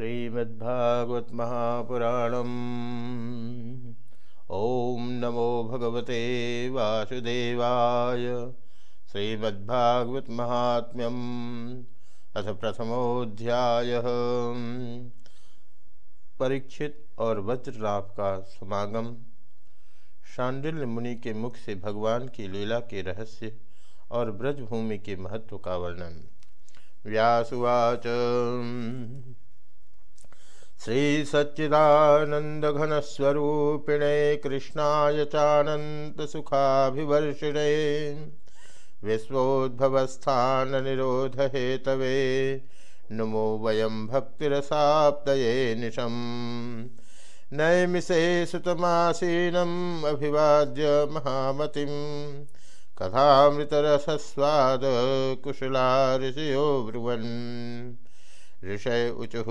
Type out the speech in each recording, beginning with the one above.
श्रीमद्भागवत महापुराणम ओम नमो भगवते वासुदेवाय श्रीमद्भागवत महात्म्यम अथ प्रथमोध्याय परीक्षित और वज्रलाभ का समागम। शांडिल्य मुनि के मुख से भगवान की लीला के रहस्य और ब्रजभूमि के महत्व का वर्णन। व्यासुवाच। श्री सच्चिदानंदघनस्वरूपिणे कृष्णाय चानन्तसुखाभिवर्षिणे विश्वोद्भवस्थाननिरोधहेतवे नुमो वयं भक्तिरसाप्तये निशम्। नैमिषे सुतमासीनम् अभिवाद्य महामतिं कथामृतरसस्वाद कुशला ऋषयो ब्रुवन्। ऋषय ऊचुः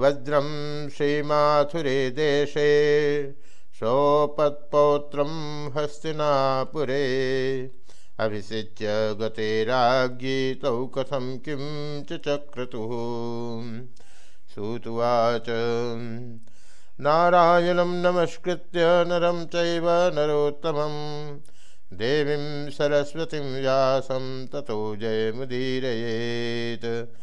वज्रम श्रीमाथुरे देशे, सोपत्पौत्रं हस्तिनापुरे। अभिषिच्य गते राज्ञी तौ कथं किं च चक्रतुः। सूतुवाच, नारायणं नमस्कृत्य नरं चैव नरोत्तमं। देवीं सरस्वतीं व्यासं ततो जयमुदीरयेत्।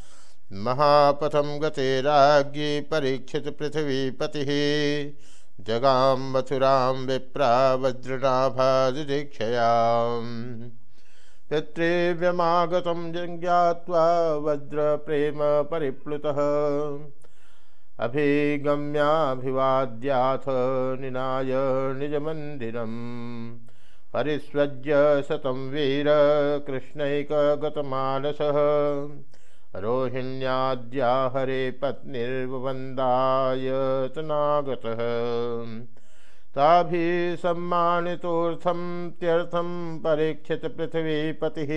महापथम गते राज्ञी परीक्षित पृथ्वीपति। जगाम मथुरां विप्रा वज्रनाभादिदीक्षयाम् पितृव्यमागतं ज्ञात्वा वज्रप्रेम परिप्लुतः। अभिगम्याभिवाद्याथ निनाय निजमन्दिरम्। परिस्वज्य वीर कृष्णैकगतमानसः। रोहिण्याद्या हरे पत्निर्वन्दायतनागतः ताभिसम्मानितोऽर्थं त्यर्थं परीक्षित पृथ्वीपतिः।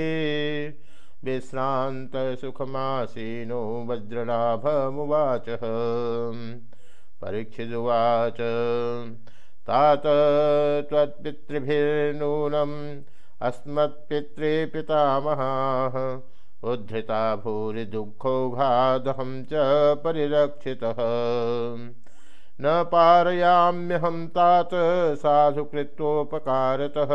विश्रान्तसुखमासीनो वज्रनाभमुवाचः परीक्षिदुवाच तात त्वत्पितृभिर्नूनम् अस्मत्पितृपितामहाः उद्धृता भूरि दुःखोघादहं च परिरक्षितः। न पारयाम्यहं तात साधुकृत्वोपकारतः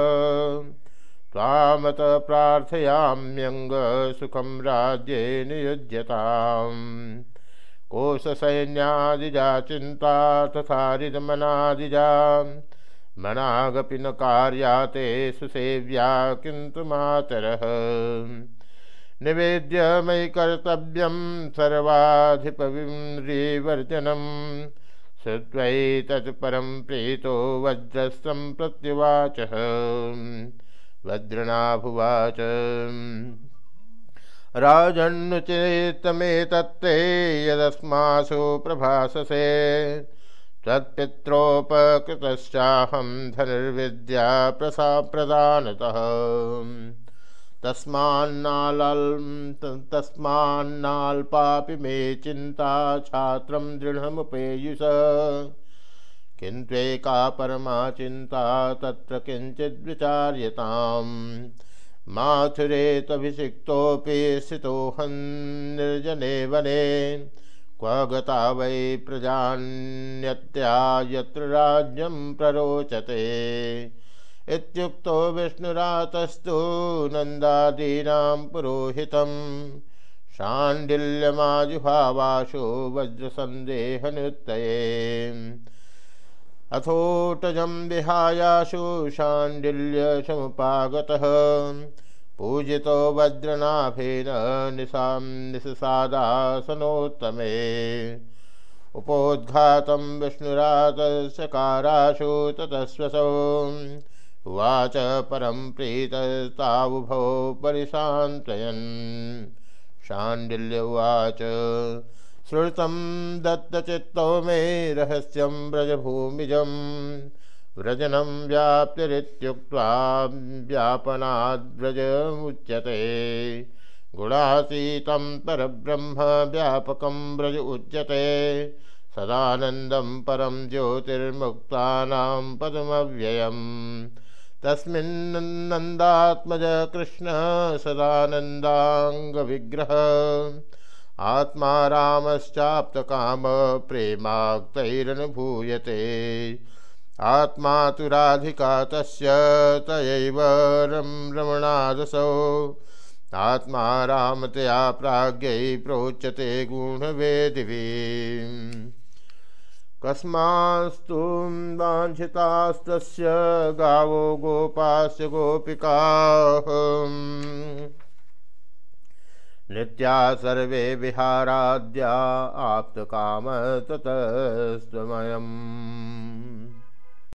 त्वामत प्रार्थयाम्यङ्गसुखं राज्ये नियुज्यताम्। कोशसैन्यादिजा चिन्ता तथारिदमनादिजा मनागपि न कार्याते सुसेव्या किन्तु मातरः। निवेद्य मयि कर्तव्यं सर्वाधिपविवर्जनं श्रुत्वै तत्परं प्रीतो वज्रस्तं प्रत्युवाचः। वज्रनाभुवाच। राजन्नुचेतमेतत्ते यदस्मासु प्रभाससे त्वत्पित्रोपकृतश्चाहं धनुर्विद्या प्रसा प्रदानतः। तस्मान्नाल्पापि मे चिंता छात्र दृढ़मुपेयुष। किन्त्वेका परमा चिंता तत्र किञ्चिद्विचार्यताम् माथुरे त्वभिषिक्तोऽपि स्थितोऽहं निर्जने वने क्व गता वै प्रजान्यत्या यत्र राज्यं प्ररोचते। इत्युक्तो विष्णुरातस्तु नन्दादीनां पुरोहितं शाण्डिल्यमाजुभावाशो वज्रसन्देहनुत्तये। अथोटजं विहायाशु शाण्डिल्यसमुपागतः पूजितो वज्रनाभेन निशां निशसादासनोत्तमे उपोद्घातं विष्णुरातसकाराशु ततस्वसौ। उवाच परं प्रीततावुभौ परिशान्तयन्। शाण्डिल्य उवाच, श्रुतं दत्तचित्तो मे रहस्यं व्रजभूमिजं। व्रजनं व्याप्तिरित्युक्त्वा व्यापनाद्व्रजमुच्यते। गुणातीतं परब्रह्म व्यापकं व्रज उच्यते। सदानन्दं परं ज्योतिर्मुक्तानां पदमव्ययम्। तस्मिन्नन्दात्मज कृष्ण सदानन्दाङ्गविग्रह। आत्मा रामश्चाप्तकाम प्रेमाक्तैरनुभूयते। आत्मा तु राधिका तस्य रमणादसौ। आत्मा रामतया प्राज्ञै प्रोच्यते गुणवेदिवी कस्मास्तु वाञ्छितास्तस्य गावो गोपास्य गोपिकाः। नित्या सर्वे विहाराद्या आप्तकाम ततस्त्वमयम्